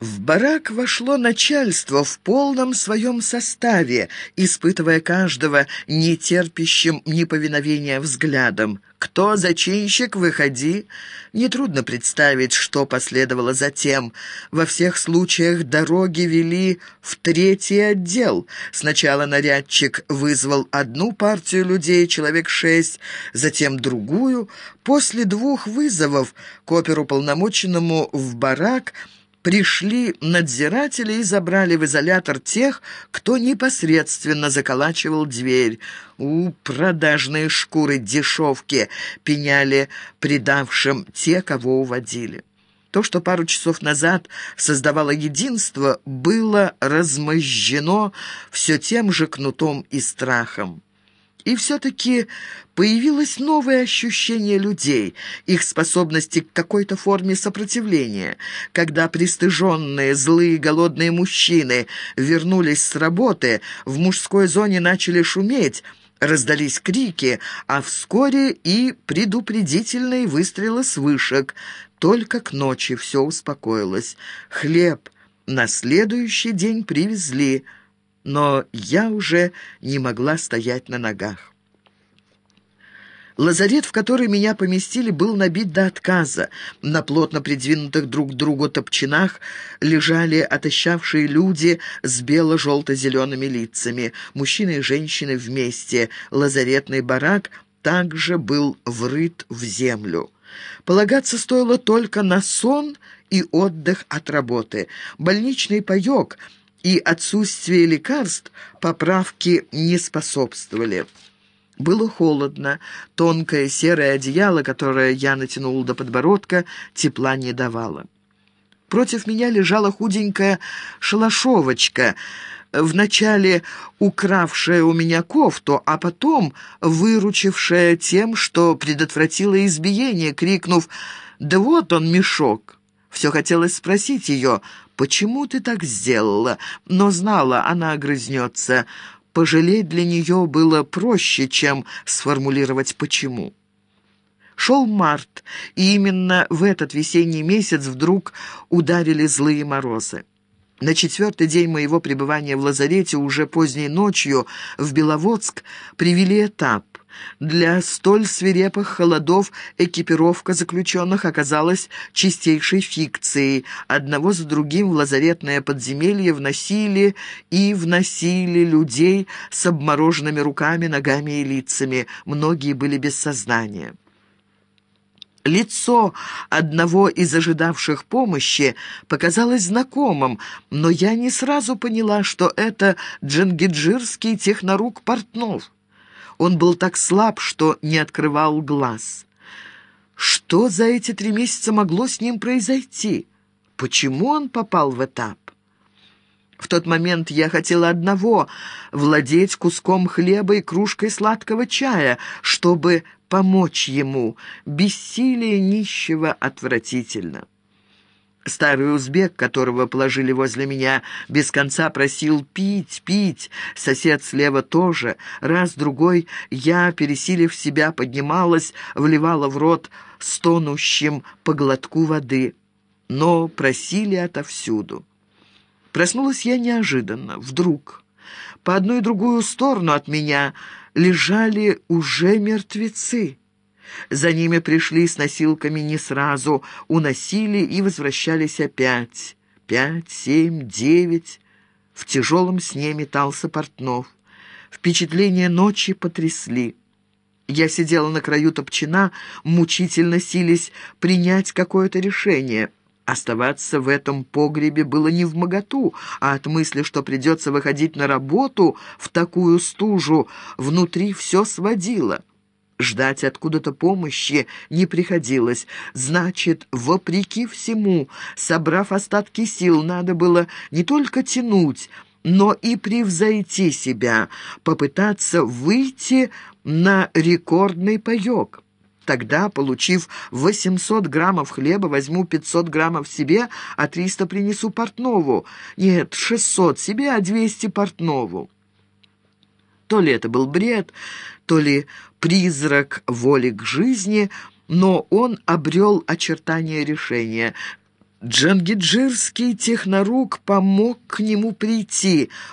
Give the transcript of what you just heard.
В барак вошло начальство в полном своем составе, испытывая каждого нетерпящим неповиновения взглядом. «Кто зачинщик? Выходи!» Нетрудно представить, что последовало затем. Во всех случаях дороги вели в третий отдел. Сначала нарядчик вызвал одну партию людей, человек шесть, затем другую. После двух вызовов к оперуполномоченному в барак – пришли надзиратели и забрали в изолятор тех, кто непосредственно заколачивал дверь. У продажные шкуры дешевки пеняли предавшим те, кого уводили. То, что пару часов назад создавало единство, было размозжено все тем же кнутом и страхом. И все-таки появилось новое ощущение людей, их способности к какой-то форме сопротивления. Когда пристыженные, злые, голодные мужчины вернулись с работы, в мужской зоне начали шуметь, раздались крики, а вскоре и предупредительные выстрелы с вышек. Только к ночи все успокоилось. Хлеб на следующий день привезли – но я уже не могла стоять на ногах. Лазарет, в который меня поместили, был набит до отказа. На плотно придвинутых друг к другу топчинах лежали отощавшие люди с бело-желто-зелеными лицами. Мужчины и женщины вместе. Лазаретный барак также был врыт в землю. Полагаться стоило только на сон и отдых от работы. Больничный паёк — и отсутствие лекарств поправки не способствовали. Было холодно, тонкое серое одеяло, которое я натянул до подбородка, тепла не давало. Против меня лежала худенькая шалашовочка, вначале укравшая у меня кофту, а потом выручившая тем, что предотвратила избиение, крикнув «Да вот он, мешок!» Все хотелось спросить ее, «Почему ты так сделала?» Но знала, она огрызнется. Пожалеть для нее было проще, чем сформулировать «почему». Шел март, и именно в этот весенний месяц вдруг ударили злые морозы. На четвертый день моего пребывания в лазарете уже поздней ночью в Беловодск привели этап. Для столь свирепых холодов экипировка заключенных оказалась чистейшей фикцией. Одного за другим в лазаретное подземелье вносили и вносили людей с обмороженными руками, ногами и лицами. Многие были без сознания. Лицо одного из ожидавших помощи показалось знакомым, но я не сразу поняла, что это джангиджирский технорук Портнов. Он был так слаб, что не открывал глаз. Что за эти три месяца могло с ним произойти? Почему он попал в этап? В тот момент я хотела одного — владеть куском хлеба и кружкой сладкого чая, чтобы помочь ему. Бессилие нищего отвратительно. Старый узбек, которого положили возле меня, без конца просил пить, пить. Сосед слева тоже. Раз-другой я, пересилив себя, поднималась, вливала в рот стонущим по глотку воды. Но просили отовсюду. Проснулась я неожиданно, вдруг. По одну и другую сторону от меня лежали уже мертвецы. За ними пришли с носилками не сразу, уносили и возвращались опять. Пять, семь, девять. В тяжелом сне метался Портнов. Впечатления ночи потрясли. Я сидела на краю топчина, мучительно сились принять какое-то решение. Оставаться в этом погребе было не в моготу, а от мысли, что придется выходить на работу в такую стужу, внутри все сводило. Ждать откуда-то помощи не приходилось. Значит, вопреки всему, собрав остатки сил, надо было не только тянуть, но и превзойти себя, попытаться выйти на рекордный паёк. Тогда, получив 800 граммов хлеба, возьму 500 граммов себе, а 300 принесу Портнову. Нет, 600 себе, а 200 Портнову. То ли это был бред, то ли призрак воли к жизни, но он обрел очертания решения. Джангиджирский технорук помог к нему прийти.